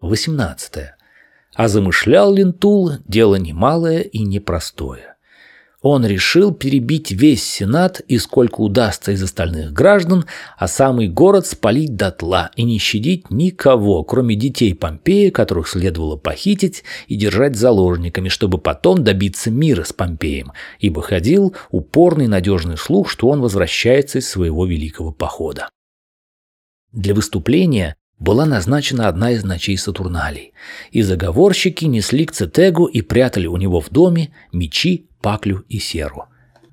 18. А замышлял Лентул дело немалое и непростое. Он решил перебить весь Сенат и сколько удастся из остальных граждан, а самый город спалить дотла и не щадить никого, кроме детей Помпея, которых следовало похитить и держать заложниками, чтобы потом добиться мира с Помпеем, ибо ходил упорный надежный слух, что он возвращается из своего великого похода. Для выступления была назначена одна из ночей Сатурналей, и заговорщики несли к Цетегу и прятали у него в доме мечи, Паклю и Серу.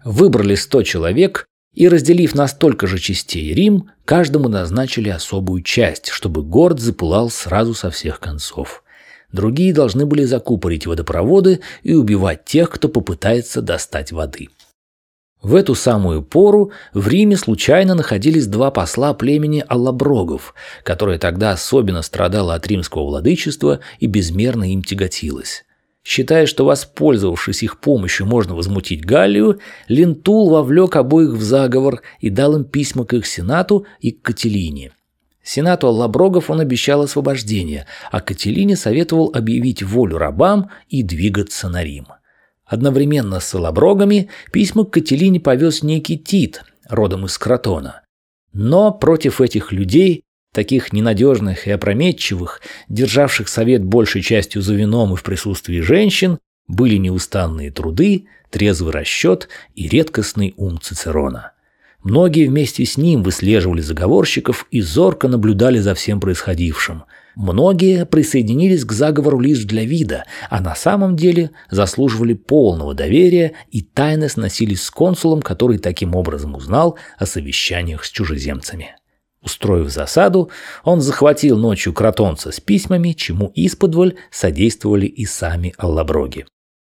Выбрали сто человек и, разделив на столько же частей Рим, каждому назначили особую часть, чтобы город запылал сразу со всех концов. Другие должны были закупорить водопроводы и убивать тех, кто попытается достать воды. В эту самую пору в Риме случайно находились два посла племени Аллаброгов, которое тогда особенно страдало от римского владычества и безмерно им тяготилось. Считая, что воспользовавшись их помощью можно возмутить Галлию, Лентул вовлек обоих в заговор и дал им письма к их сенату и к Кателине. Сенату Аллаброгов он обещал освобождение, а Кателине советовал объявить волю рабам и двигаться на Рим. Одновременно с Аллаброгами письма к Кателине повез некий Тит, родом из Кротона. Но против этих людей таких ненадежных и опрометчивых, державших совет большей частью за вином и в присутствии женщин, были неустанные труды, трезвый расчет и редкостный ум Цицерона. Многие вместе с ним выслеживали заговорщиков и зорко наблюдали за всем происходившим. Многие присоединились к заговору лишь для вида, а на самом деле заслуживали полного доверия и тайно сносились с консулом, который таким образом узнал о совещаниях с чужеземцами. Устроив засаду, он захватил ночью кротонца с письмами, чему исподволь содействовали и сами аллаброги.